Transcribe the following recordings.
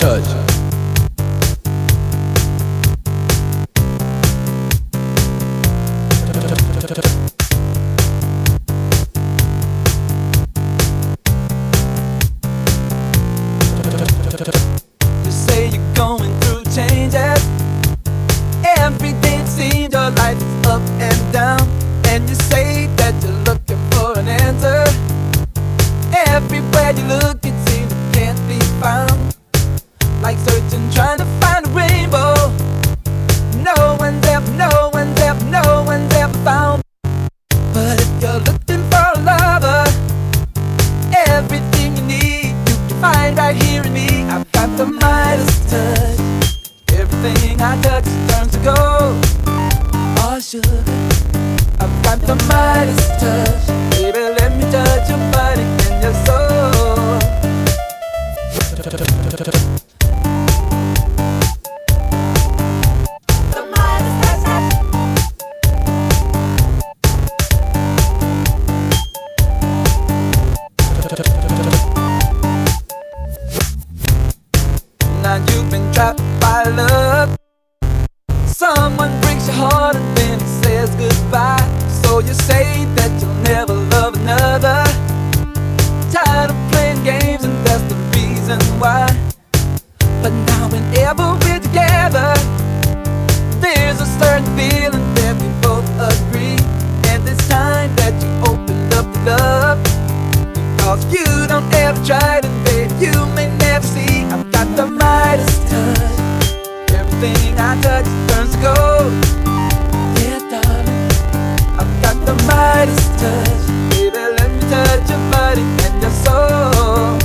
touch, Everywhere you look, it seems it can't be found. Like searching, trying to find a rainbow. No one's ever, no one's ever, no one's ever found. But if you're looking for a lover, everything you need you can find right here in me. I've got the Midas touch. Everything I touch turns to gold. Oh sugar, I've got the Midas touch. You've been trapped by love. Someone breaks your heart and then says goodbye. So you say that you'll never love another. Tired of playing games, and that's the reason why. But now, whenever we're together, there's a certain feeling that we both agree. And it's time that you opened up the love. Cause you don't ever try to, babe, you may never see. I've the Midas touch. Everything I touch turns to gold. Yeah, darling. I've got the Midas touch. Baby, let me touch your body and your soul.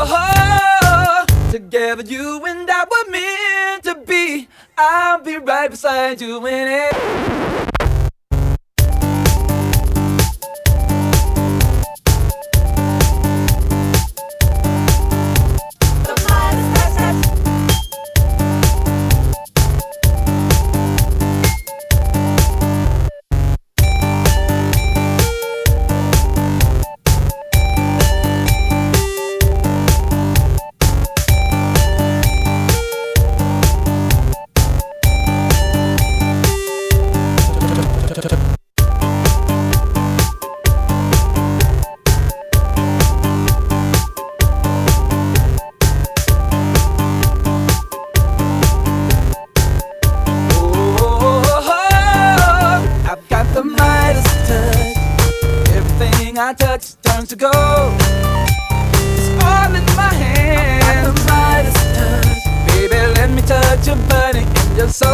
Oh, together you and I were meant to be. I'll be right beside you in it. Everything I touch turns to gold. It's all in my hand. I've got the Midas touch. Baby, let me touch your body and your soul.